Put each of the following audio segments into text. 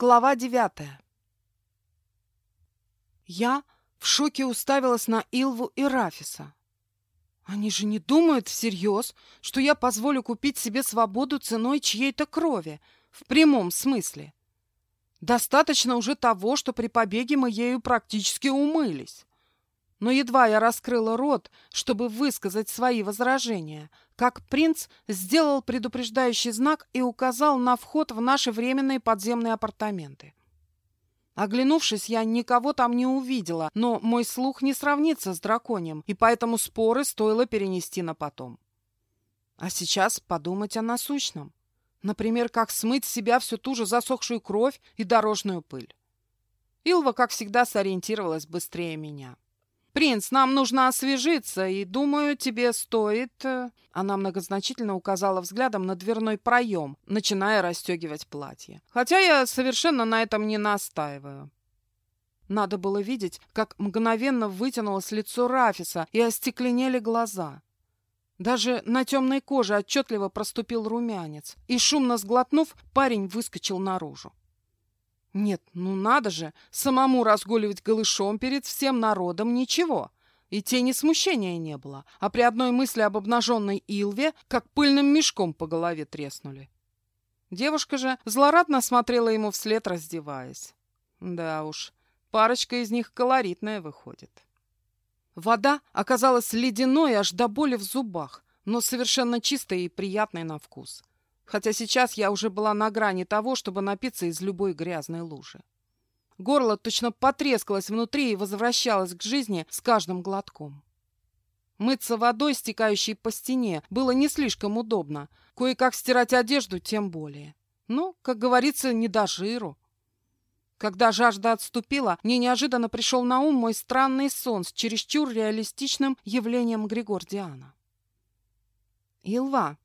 Глава девятая. Я в шоке уставилась на Илву и Рафиса. Они же не думают всерьез, что я позволю купить себе свободу ценой чьей-то крови, в прямом смысле. Достаточно уже того, что при побеге мы ею практически умылись. Но едва я раскрыла рот, чтобы высказать свои возражения, как принц сделал предупреждающий знак и указал на вход в наши временные подземные апартаменты. Оглянувшись, я никого там не увидела, но мой слух не сравнится с драконьем, и поэтому споры стоило перенести на потом. А сейчас подумать о насущном. Например, как смыть с себя всю ту же засохшую кровь и дорожную пыль. Илва, как всегда, сориентировалась быстрее меня. «Принц, нам нужно освежиться, и, думаю, тебе стоит...» э, Она многозначительно указала взглядом на дверной проем, начиная расстегивать платье. «Хотя я совершенно на этом не настаиваю». Надо было видеть, как мгновенно вытянулось лицо Рафиса и остекленели глаза. Даже на темной коже отчетливо проступил румянец, и, шумно сглотнув, парень выскочил наружу. Нет, ну надо же, самому разгуливать голышом перед всем народом ничего. И тени смущения не было, а при одной мысли об обнаженной Илве, как пыльным мешком по голове треснули. Девушка же злорадно смотрела ему вслед, раздеваясь. Да уж, парочка из них колоритная выходит. Вода оказалась ледяной аж до боли в зубах, но совершенно чистой и приятной на вкус хотя сейчас я уже была на грани того, чтобы напиться из любой грязной лужи. Горло точно потрескалось внутри и возвращалось к жизни с каждым глотком. Мыться водой, стекающей по стене, было не слишком удобно. Кое-как стирать одежду тем более. Ну, как говорится, не до жиру. Когда жажда отступила, мне неожиданно пришел на ум мой странный сон с чересчур реалистичным явлением Григордиана. «Илва,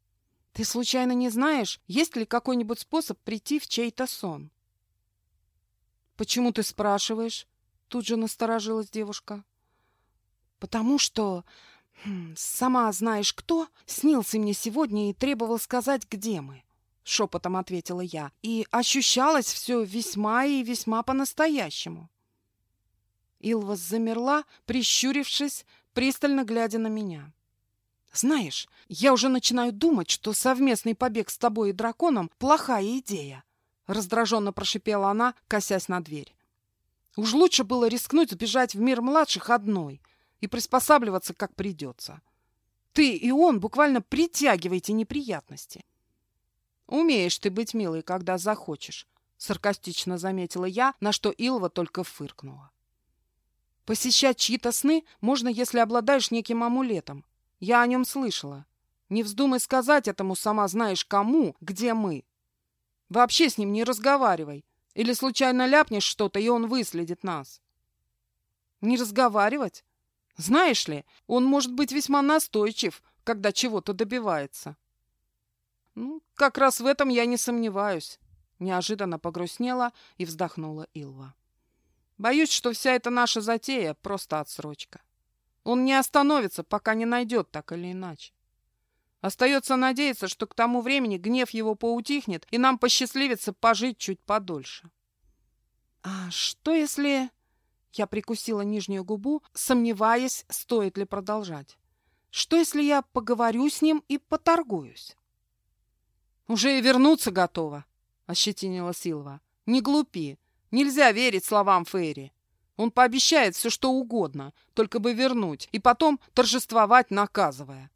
ты случайно не знаешь, есть ли какой-нибудь способ прийти в чей-то сон? Почему ты спрашиваешь? Тут же насторожилась девушка. Потому что хм, сама знаешь кто снился мне сегодня и требовал сказать, где мы. Шепотом ответила я, и ощущалось все весьма и весьма по-настоящему. Илва замерла, прищурившись, пристально глядя на меня. Знаешь, я уже начинаю думать, что совместный побег с тобой и драконом – плохая идея. Раздраженно прошипела она, косясь на дверь. Уж лучше было рискнуть сбежать в мир младших одной и приспосабливаться, как придется. Ты и он буквально притягиваете неприятности. Умеешь ты быть милой, когда захочешь, саркастично заметила я, на что Илва только фыркнула. Посещать чьи-то сны можно, если обладаешь неким амулетом, я о нем слышала. Не вздумай сказать этому сама знаешь кому, где мы. Вообще с ним не разговаривай. Или случайно ляпнешь что-то, и он выследит нас. Не разговаривать? Знаешь ли, он может быть весьма настойчив, когда чего-то добивается. Ну, как раз в этом я не сомневаюсь. Неожиданно погрустнела и вздохнула Илва. Боюсь, что вся эта наша затея — просто отсрочка. Он не остановится, пока не найдет так или иначе. Остается надеяться, что к тому времени гнев его поутихнет, и нам посчастливится пожить чуть подольше. А что если... Я прикусила нижнюю губу, сомневаясь, стоит ли продолжать. Что если я поговорю с ним и поторгуюсь? Уже и вернуться готова, ощетинила Силва. Не глупи. Нельзя верить словам Фейри. Он пообещает все, что угодно, только бы вернуть, и потом торжествовать, наказывая.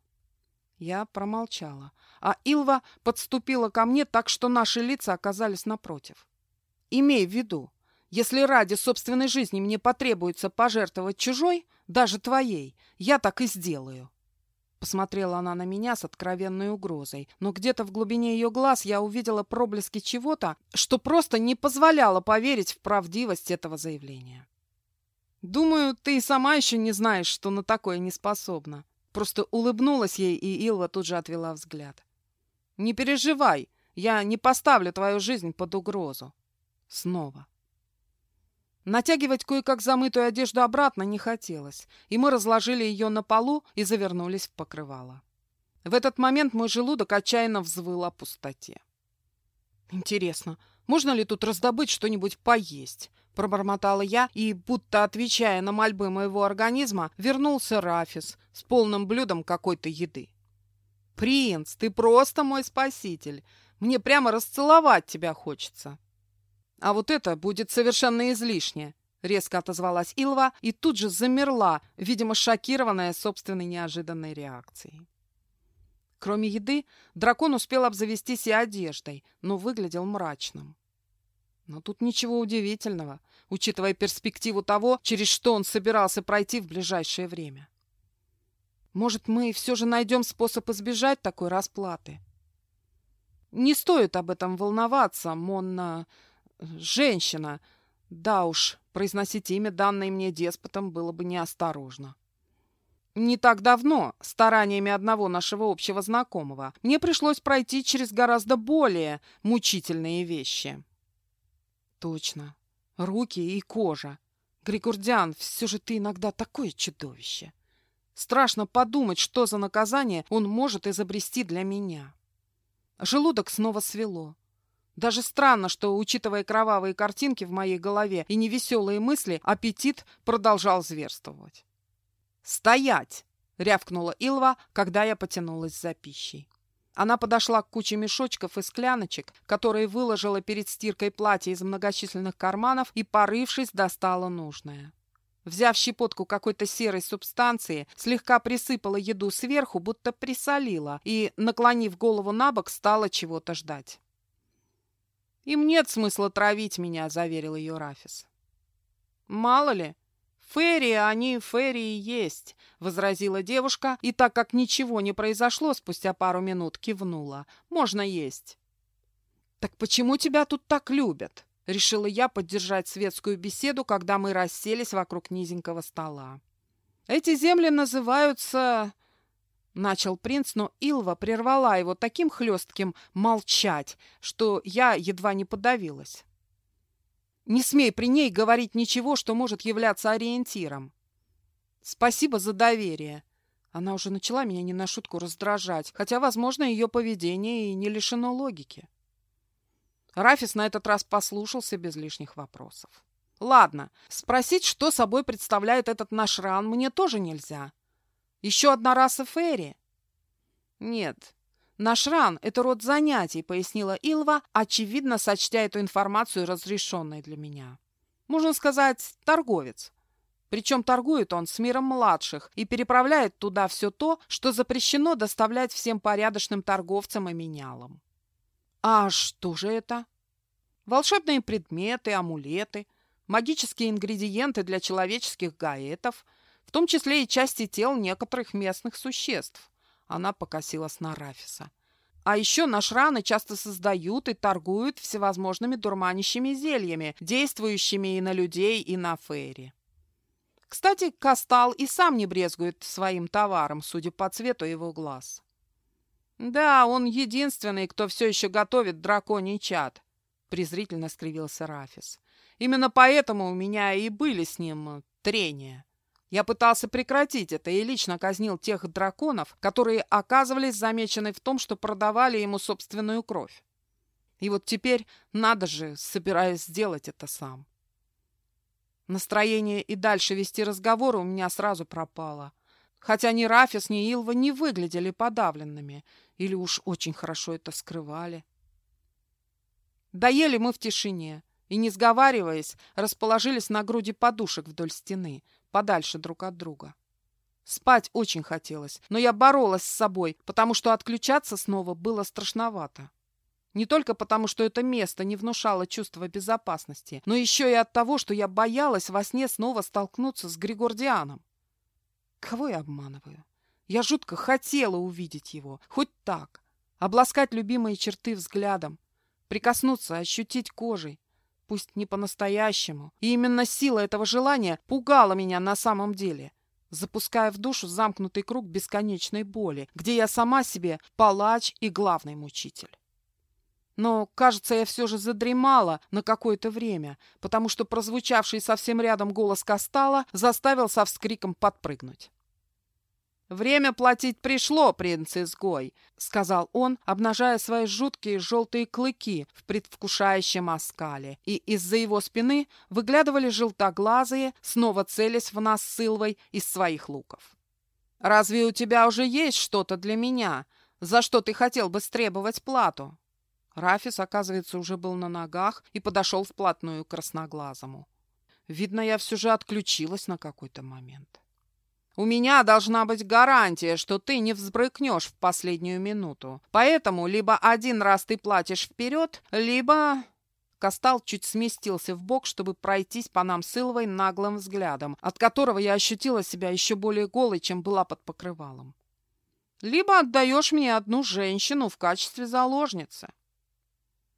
Я промолчала, а Илва подступила ко мне так, что наши лица оказались напротив. Имей в виду, если ради собственной жизни мне потребуется пожертвовать чужой, даже твоей, я так и сделаю. Посмотрела она на меня с откровенной угрозой, но где-то в глубине ее глаз я увидела проблески чего-то, что просто не позволяло поверить в правдивость этого заявления. Думаю, ты и сама еще не знаешь, что на такое не способна. Просто улыбнулась ей, и Илва тут же отвела взгляд. Не переживай, я не поставлю твою жизнь под угрозу. Снова. Натягивать кое-как замытую одежду обратно не хотелось, и мы разложили ее на полу и завернулись в покрывало. В этот момент мой желудок отчаянно взвыл о пустоте. Интересно, Можно ли тут раздобыть что-нибудь поесть? Пробормотала я, и, будто отвечая на мольбы моего организма, вернулся Рафис с полным блюдом какой-то еды. «Принц, ты просто мой спаситель! Мне прямо расцеловать тебя хочется!» «А вот это будет совершенно излишне!» Резко отозвалась Илва и тут же замерла, видимо, шокированная собственной неожиданной реакцией. Кроме еды, дракон успел обзавестись и одеждой, но выглядел мрачным. Но тут ничего удивительного, учитывая перспективу того, через что он собирался пройти в ближайшее время. Может, мы все же найдем способ избежать такой расплаты? Не стоит об этом волноваться, Монна... Женщина. Да уж, произносить имя, данное мне деспотом, было бы неосторожно. Не так давно, стараниями одного нашего общего знакомого, мне пришлось пройти через гораздо более мучительные вещи. Точно. Руки и кожа. Григордиан, все же ты иногда такое чудовище. Страшно подумать, что за наказание он может изобрести для меня. Желудок снова свело. Даже странно, что, учитывая кровавые картинки в моей голове и невеселые мысли, аппетит продолжал зверствовать. «Стоять!» — рявкнула Илва, когда я потянулась за пищей. Она подошла к куче мешочков и скляночек, которые выложила перед стиркой платья из многочисленных карманов и, порывшись, достала нужное. Взяв щепотку какой-то серой субстанции, слегка присыпала еду сверху, будто присолила, и, наклонив голову на бок, стала чего-то ждать. «Им нет смысла травить меня», — заверил ее Рафис. «Мало ли, ферри они ферри есть», — возразила девушка, и так как ничего не произошло, спустя пару минут кивнула. «Можно есть». «Так почему тебя тут так любят?» — решила я поддержать светскую беседу, когда мы расселись вокруг низенького стола. «Эти земли называются Начал принц, но Илва прервала его таким хлестким «молчать», что я едва не подавилась. «Не смей при ней говорить ничего, что может являться ориентиром». «Спасибо за доверие». Она уже начала меня не на шутку раздражать, хотя, возможно, ее поведение и не лишено логики. Рафис на этот раз послушался без лишних вопросов. «Ладно, спросить, что собой представляет этот наш ран, мне тоже нельзя». Еще одна раса Ферри? Нет. Наш ран — это род занятий, пояснила Илва, очевидно сочтя эту информацию разрешенной для меня. Можно сказать, торговец. Причем торгует он с миром младших и переправляет туда все то, что запрещено доставлять всем порядочным торговцам и менялам. А что же это? Волшебные предметы, амулеты, магические ингредиенты для человеческих гаэтов — в том числе и части тел некоторых местных существ. Она покосилась на Рафиса. А еще наш раны часто создают и торгуют всевозможными дурманящими зельями, действующими и на людей, и на фейри. Кстати, Кастал и сам не брезгует своим товаром, судя по цвету его глаз. «Да, он единственный, кто все еще готовит драконий чад», — презрительно скривился Рафис. «Именно поэтому у меня и были с ним трения». Я пытался прекратить это и лично казнил тех драконов, которые оказывались замечены в том, что продавали ему собственную кровь. И вот теперь надо же, собираюсь сделать это сам. Настроение и дальше вести разговоры у меня сразу пропало. Хотя ни Рафис, ни Илва не выглядели подавленными, или уж очень хорошо это скрывали. Доели мы в тишине и, не сговариваясь, расположились на груди подушек вдоль стены — подальше друг от друга. Спать очень хотелось, но я боролась с собой, потому что отключаться снова было страшновато. Не только потому, что это место не внушало чувства безопасности, но еще и от того, что я боялась во сне снова столкнуться с Григордианом. Кого я обманываю? Я жутко хотела увидеть его, хоть так, обласкать любимые черты взглядом, прикоснуться, ощутить кожей, пусть не по-настоящему. И именно сила этого желания пугала меня на самом деле, запуская в душу замкнутый круг бесконечной боли, где я сама себе палач и главный мучитель. Но, кажется, я все же задремала на какое-то время, потому что прозвучавший совсем рядом голос Кастала заставил со вскриком подпрыгнуть. «Время платить пришло, принц-изгой», — сказал он, обнажая свои жуткие желтые клыки в предвкушающем оскале, и из-за его спины выглядывали желтоглазые, снова целясь в нас с Илвой из своих луков. «Разве у тебя уже есть что-то для меня, за что ты хотел бы стребовать плату?» Рафис, оказывается, уже был на ногах и подошел вплотную к красноглазому. Видно, я все же отключилась на какой-то момент. У меня должна быть гарантия, что ты не взбрыкнешь в последнюю минуту. Поэтому либо один раз ты платишь вперед, либо...» Кастал чуть сместился в бок, чтобы пройтись по нам с Илвой наглым взглядом, от которого я ощутила себя еще более голой, чем была под покрывалом. «Либо отдаешь мне одну женщину в качестве заложницы».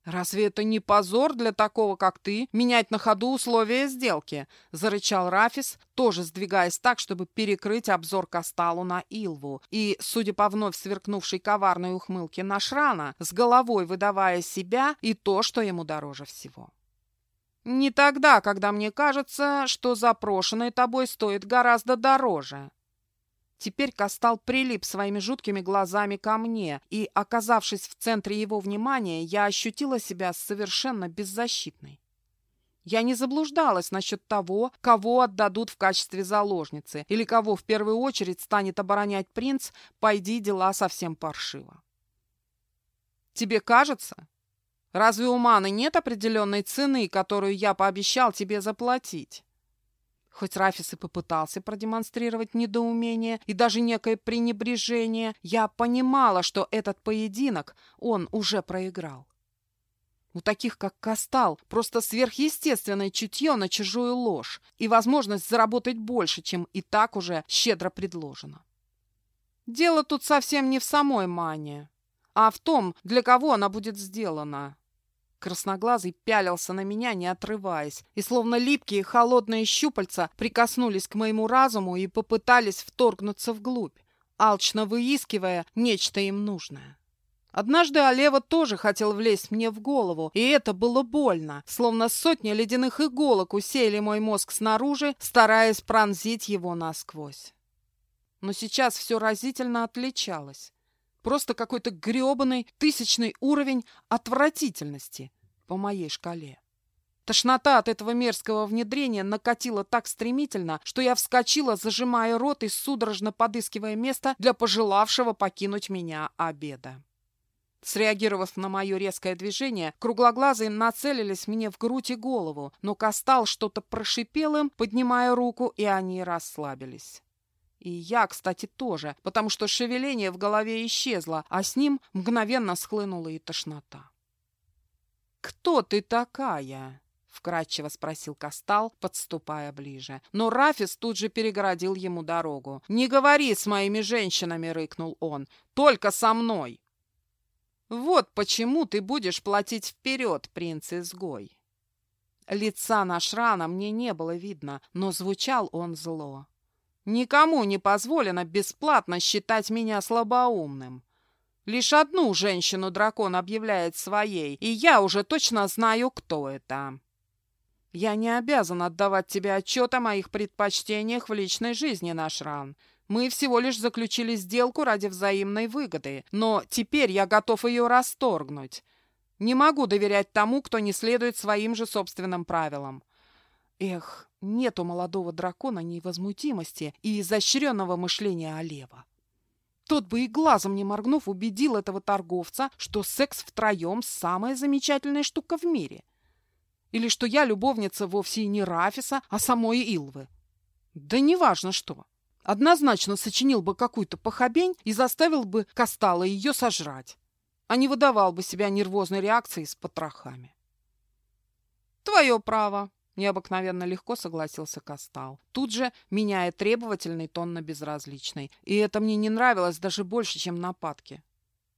«Разве это не позор для такого, как ты, менять на ходу условия сделки?» — зарычал Рафис, тоже сдвигаясь так, чтобы перекрыть обзор Касталу на Илву. И, судя по вновь сверкнувшей коварной ухмылке на Шрана, с головой выдавая себя и то, что ему дороже всего. «Не тогда, когда мне кажется, что запрошенное тобой стоит гораздо дороже», Теперь Кастал прилип своими жуткими глазами ко мне, и, оказавшись в центре его внимания, я ощутила себя совершенно беззащитной. Я не заблуждалась насчет того, кого отдадут в качестве заложницы, или кого в первую очередь станет оборонять принц, пойди дела совсем паршиво. Тебе кажется? Разве у Маны нет определенной цены, которую я пообещал тебе заплатить? Хоть Рафис и попытался продемонстрировать недоумение и даже некое пренебрежение, я понимала, что этот поединок он уже проиграл. У таких, как Кастал, просто сверхъестественное чутье на чужую ложь и возможность заработать больше, чем и так уже щедро предложено. Дело тут совсем не в самой мане, а в том, для кого она будет сделана. Красноглазый пялился на меня, не отрываясь, и словно липкие холодные щупальца прикоснулись к моему разуму и попытались вторгнуться вглубь, алчно выискивая нечто им нужное. Однажды Олева тоже хотел влезть мне в голову, и это было больно, словно сотни ледяных иголок усеяли мой мозг снаружи, стараясь пронзить его насквозь. Но сейчас все разительно отличалось. Просто какой-то грёбаный тысячный уровень отвратительности по моей шкале. Тошнота от этого мерзкого внедрения накатила так стремительно, что я вскочила, зажимая рот и судорожно подыскивая место для пожелавшего покинуть меня обеда. Среагировав на мое резкое движение, круглоглазые нацелились мне в грудь и голову, но Кастал что-то прошипел им, поднимая руку, и они расслабились. И я, кстати, тоже, потому что шевеление в голове исчезло, а с ним мгновенно схлынула и тошнота. «Кто ты такая?» — вкратчиво спросил Кастал, подступая ближе. Но Рафис тут же перегородил ему дорогу. «Не говори с моими женщинами!» — рыкнул он. «Только со мной!» «Вот почему ты будешь платить вперед, принц-изгой!» Лица на Шрана мне не было видно, но звучал он зло. Никому не позволено бесплатно считать меня слабоумным. Лишь одну женщину дракон объявляет своей, и я уже точно знаю, кто это. Я не обязан отдавать тебе отчет о моих предпочтениях в личной жизни, наш ран. Мы всего лишь заключили сделку ради взаимной выгоды, но теперь я готов ее расторгнуть. Не могу доверять тому, кто не следует своим же собственным правилам. Эх, нет у молодого дракона невозмутимости и изощренного мышления Олева. Тот бы и глазом не моргнув убедил этого торговца, что секс втроем – самая замечательная штука в мире. Или что я любовница вовсе не Рафиса, а самой Илвы. Да неважно что. Однозначно сочинил бы какую-то похабень и заставил бы Кастала ее сожрать, а не выдавал бы себя нервозной реакцией с потрохами. «Твое право», Необыкновенно легко согласился Кастал, тут же меняя требовательный тон на безразличный. И это мне не нравилось даже больше, чем нападки.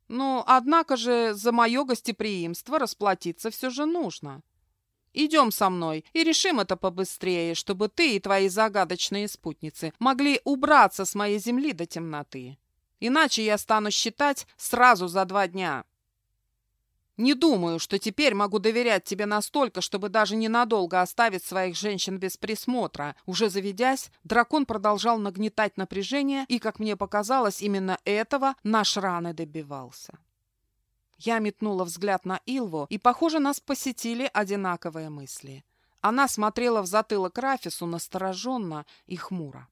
Ну, однако же за мое гостеприимство расплатиться все же нужно. Идем со мной и решим это побыстрее, чтобы ты и твои загадочные спутницы могли убраться с моей земли до темноты. Иначе я стану считать сразу за два дня. Не думаю, что теперь могу доверять тебе настолько, чтобы даже ненадолго оставить своих женщин без присмотра. Уже заведясь, дракон продолжал нагнетать напряжение, и, как мне показалось, именно этого наш раны добивался. Я метнула взгляд на Илву, и, похоже, нас посетили одинаковые мысли. Она смотрела в затылок Рафису настороженно и хмуро.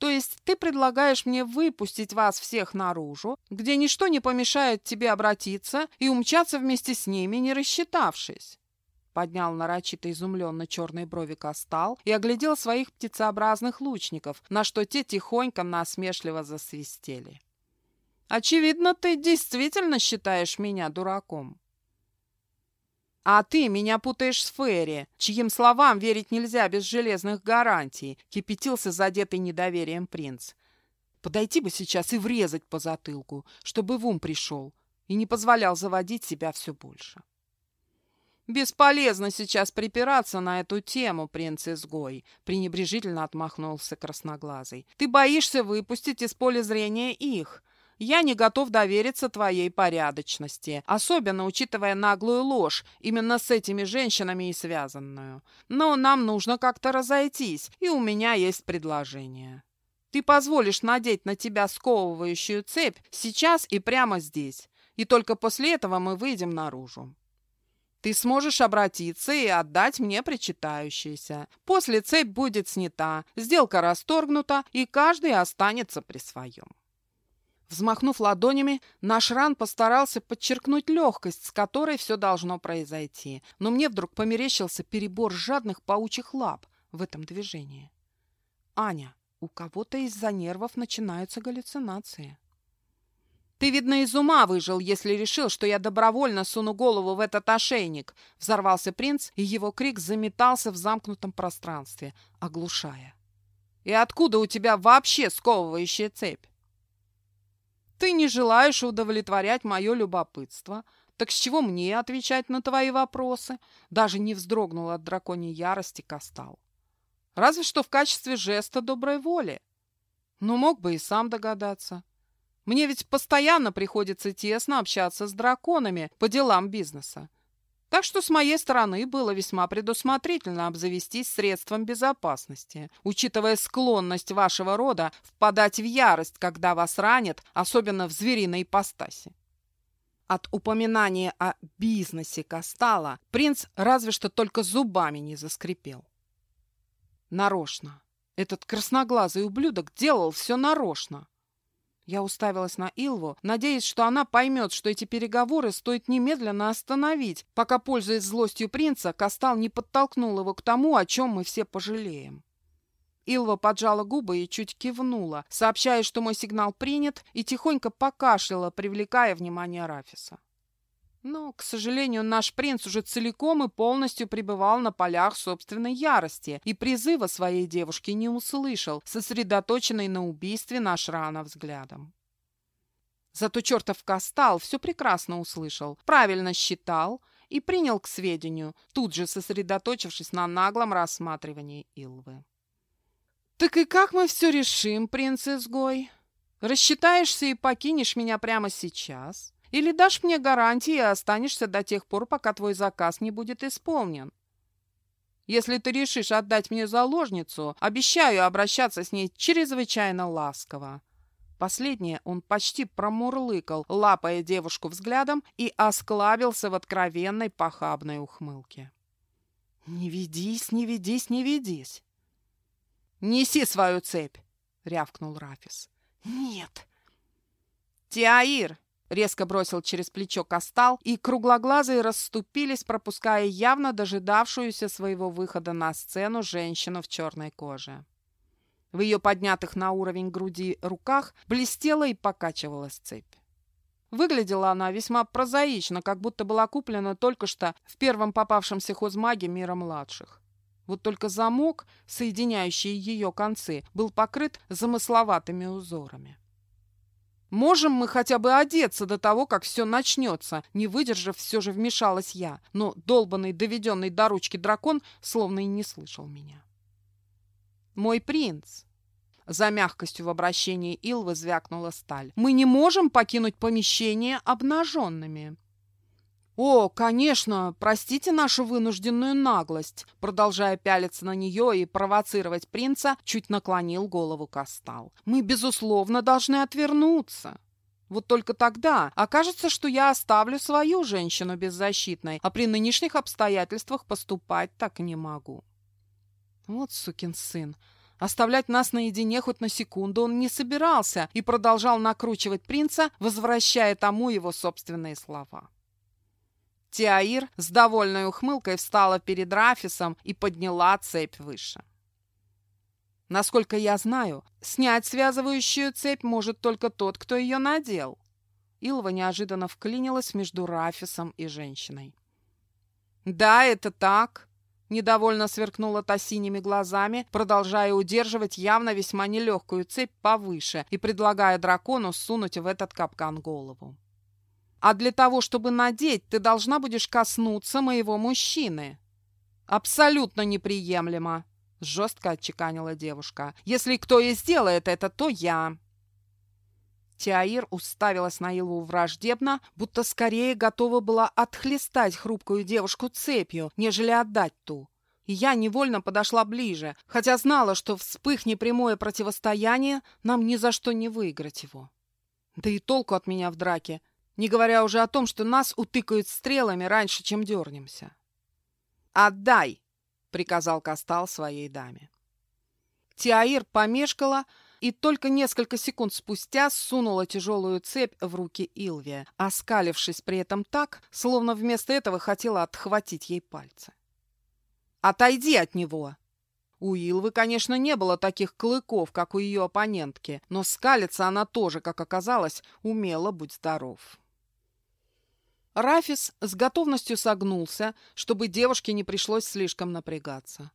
То есть ты предлагаешь мне выпустить вас всех наружу, где ничто не помешает тебе обратиться и умчаться вместе с ними, не рассчитавшись?» Поднял нарочито изумленно черные брови Костал и оглядел своих птицеобразных лучников, на что те тихонько насмешливо засвистели. «Очевидно, ты действительно считаешь меня дураком». «А ты меня путаешь с Ферри, чьим словам верить нельзя без железных гарантий», — кипятился задетый недоверием принц. «Подойти бы сейчас и врезать по затылку, чтобы в ум пришел, и не позволял заводить себя все больше». «Бесполезно сейчас припираться на эту тему, принц-изгой», — пренебрежительно отмахнулся красноглазый. «Ты боишься выпустить из поля зрения их, я не готов довериться твоей порядочности, особенно учитывая наглую ложь, именно с этими женщинами и связанную. Но нам нужно как-то разойтись, и у меня есть предложение. Ты позволишь надеть на тебя сковывающую цепь сейчас и прямо здесь, и только после этого мы выйдем наружу. Ты сможешь обратиться и отдать мне причитающееся. После цепь будет снята, сделка расторгнута, и каждый останется при своем. Взмахнув ладонями, наш ран постарался подчеркнуть легкость, с которой все должно произойти. Но мне вдруг померещился перебор жадных паучьих лап в этом движении. «Аня, у кого-то из-за нервов начинаются галлюцинации». «Ты, видно, из ума выжил, если решил, что я добровольно суну голову в этот ошейник!» Взорвался принц, и его крик заметался в замкнутом пространстве, оглушая. «И откуда у тебя вообще сковывающая цепь?» Ты не желаешь удовлетворять мое любопытство. Так с чего мне отвечать на твои вопросы? Даже не вздрогнул от драконьей ярости Кастал. Разве что в качестве жеста доброй воли. Ну, мог бы и сам догадаться. Мне ведь постоянно приходится тесно общаться с драконами по делам бизнеса. Так что с моей стороны было весьма предусмотрительно обзавестись средством безопасности, учитывая склонность вашего рода впадать в ярость, когда вас ранят, особенно в звериной ипостаси. От упоминания о бизнесе Кастала принц разве что только зубами не заскрипел. Нарочно. Этот красноглазый ублюдок делал все нарочно. Я уставилась на Илву, надеясь, что она поймет, что эти переговоры стоит немедленно остановить, пока, пользуясь злостью принца, Кастал не подтолкнул его к тому, о чем мы все пожалеем. Илва поджала губы и чуть кивнула, сообщая, что мой сигнал принят, и тихонько покашляла, привлекая внимание Рафиса. Но, к сожалению, наш принц уже целиком и полностью пребывал на полях собственной ярости и призыва своей девушки не услышал, сосредоточенный на убийстве наш рано взглядом. Зато чертов Кастал все прекрасно услышал, правильно считал и принял к сведению, тут же сосредоточившись на наглом рассматривании Илвы. «Так и как мы все решим, принц-изгой? Рассчитаешься и покинешь меня прямо сейчас?» Или дашь мне гарантии и останешься до тех пор, пока твой заказ не будет исполнен. Если ты решишь отдать мне заложницу, обещаю обращаться с ней чрезвычайно ласково». Последнее он почти промурлыкал, лапая девушку взглядом, и осклабился в откровенной похабной ухмылке. «Не ведись, не ведись, не ведись!» «Неси свою цепь!» — рявкнул Рафис. «Нет!» «Тиаир, Резко бросил через плечо Кастал, и круглоглазые расступились, пропуская явно дожидавшуюся своего выхода на сцену женщину в черной коже. В ее поднятых на уровень груди руках блестела и покачивалась цепь. Выглядела она весьма прозаично, как будто была куплена только что в первом попавшемся хозмаге мира младших. Вот только замок, соединяющий ее концы, был покрыт замысловатыми узорами. Можем мы хотя бы одеться до того, как все начнется?» Не выдержав, все же вмешалась я, но долбанный, доведенный до ручки дракон словно и не слышал меня. «Мой принц!» За мягкостью в обращении Илвы звякнула сталь. «Мы не можем покинуть помещение обнаженными!» «О, конечно, простите нашу вынужденную наглость», продолжая пялиться на нее и провоцировать принца, чуть наклонил голову Кастал. «Мы, безусловно, должны отвернуться». Вот только тогда окажется, что я оставлю свою женщину беззащитной, а при нынешних обстоятельствах поступать так не могу. Вот сукин сын. Оставлять нас наедине хоть на секунду он не собирался и продолжал накручивать принца, возвращая тому его собственные слова. Тиаир с довольной ухмылкой встала перед Рафисом и подняла цепь выше. Насколько я знаю, снять связывающую цепь может только тот, кто ее надел. Илва неожиданно вклинилась между Рафисом и женщиной. «Да, это так», — недовольно сверкнула та синими глазами, продолжая удерживать явно весьма нелегкую цепь повыше и предлагая дракону сунуть в этот капкан голову. А для того, чтобы надеть, ты должна будешь коснуться моего мужчины. Абсолютно неприемлемо, жестко отчеканила девушка. Если кто и сделает это, то я. Тиаир уставилась на Илву враждебно, будто скорее готова была отхлестать хрупкую девушку цепью, нежели отдать ту. И я невольно подошла ближе, хотя знала, что вспыхни прямое противостояние, нам ни за что не выиграть его. Да и толку от меня в драке не говоря уже о том, что нас утыкают стрелами раньше, чем дернемся. «Отдай!» — приказал Кастал своей даме. Тиаир помешкала и только несколько секунд спустя сунула тяжелую цепь в руки Илвия, оскалившись при этом так, словно вместо этого хотела отхватить ей пальцы. «Отойди от него!» У Илвы, конечно, не было таких клыков, как у ее оппонентки, но скалиться она тоже, как оказалось, умела, будь здоров. Рафис с готовностью согнулся, чтобы девушке не пришлось слишком напрягаться.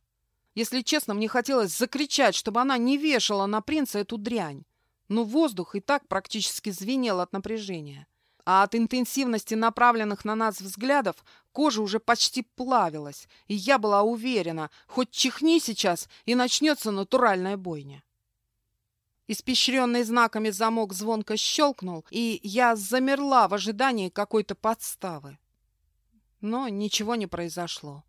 Если честно, мне хотелось закричать, чтобы она не вешала на принца эту дрянь. Но воздух и так практически звенел от напряжения. А от интенсивности направленных на нас взглядов кожа уже почти плавилась, и я была уверена, хоть чихни сейчас, и начнется натуральная бойня. Испещренный знаками замок звонко щелкнул, и я замерла в ожидании какой-то подставы. Но ничего не произошло.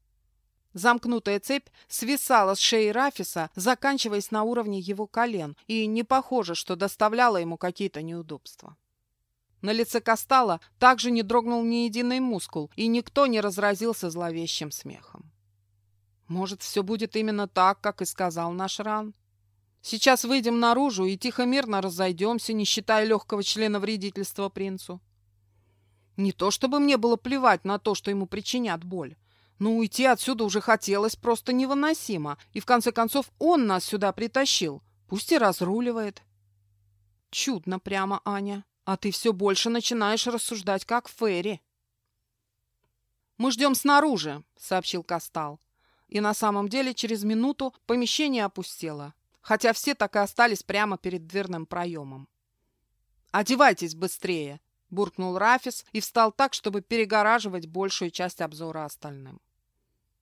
Замкнутая цепь свисала с шеи Рафиса, заканчиваясь на уровне его колен, и не похоже, что доставляла ему какие-то неудобства. На лице Кастала также не дрогнул ни единый мускул, и никто не разразился зловещим смехом. Может, все будет именно так, как и сказал наш Ран? Сейчас выйдем наружу и тихо-мирно разойдемся, не считая легкого члена вредительства принцу. Не то чтобы мне было плевать на то, что ему причинят боль, но уйти отсюда уже хотелось просто невыносимо, и в конце концов он нас сюда притащил, пусть и разруливает. Чудно прямо, Аня, а ты все больше начинаешь рассуждать как Ферри. «Мы ждем снаружи», — сообщил Кастал. И на самом деле через минуту помещение опустело хотя все так и остались прямо перед дверным проемом. «Одевайтесь быстрее!» — буркнул Рафис и встал так, чтобы перегораживать большую часть обзора остальным.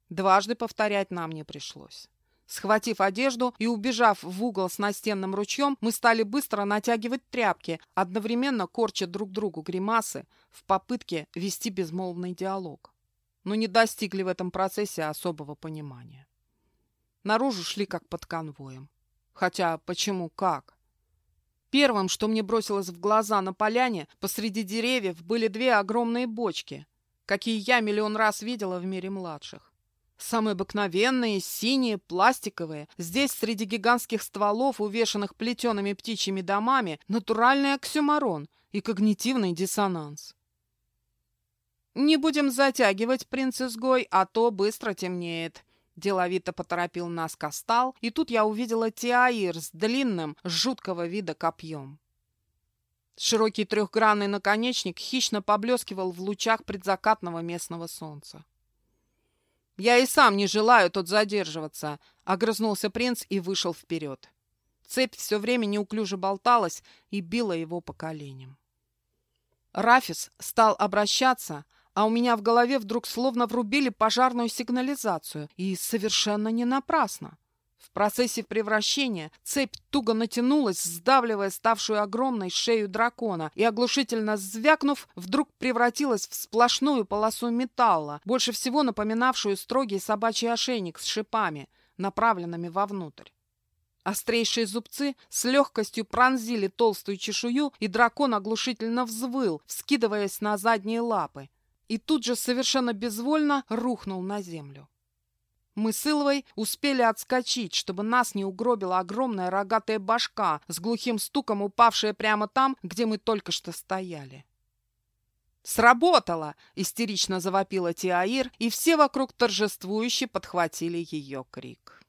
Дважды повторять нам не пришлось. Схватив одежду и убежав в угол с настенным ручьем, мы стали быстро натягивать тряпки, одновременно корча друг другу гримасы в попытке вести безмолвный диалог. Но не достигли в этом процессе особого понимания. Наружу шли как под конвоем. Хотя почему как? Первым, что мне бросилось в глаза на поляне, посреди деревьев были две огромные бочки, какие я миллион раз видела в мире младших. Самые обыкновенные, синие, пластиковые. Здесь, среди гигантских стволов, увешанных плетеными птичьими домами, натуральный оксюмарон и когнитивный диссонанс. «Не будем затягивать, принц-изгой, а то быстро темнеет», Деловито поторопил нас Кастал, и тут я увидела Тиаир с длинным, жуткого вида копьем. Широкий трехгранный наконечник хищно поблескивал в лучах предзакатного местного солнца. «Я и сам не желаю тут задерживаться», — огрызнулся принц и вышел вперед. Цепь все время неуклюже болталась и била его по коленям. Рафис стал обращаться, а у меня в голове вдруг словно врубили пожарную сигнализацию, и совершенно не напрасно. В процессе превращения цепь туго натянулась, сдавливая ставшую огромной шею дракона, и, оглушительно звякнув, вдруг превратилась в сплошную полосу металла, больше всего напоминавшую строгий собачий ошейник с шипами, направленными вовнутрь. Острейшие зубцы с легкостью пронзили толстую чешую, и дракон оглушительно взвыл, вскидываясь на задние лапы. И тут же совершенно безвольно рухнул на землю. Мы с Илвой успели отскочить, чтобы нас не угробила огромная рогатая башка с глухим стуком, упавшая прямо там, где мы только что стояли. «Сработало!» — истерично завопила Тиаир, и все вокруг торжествующе подхватили ее крик.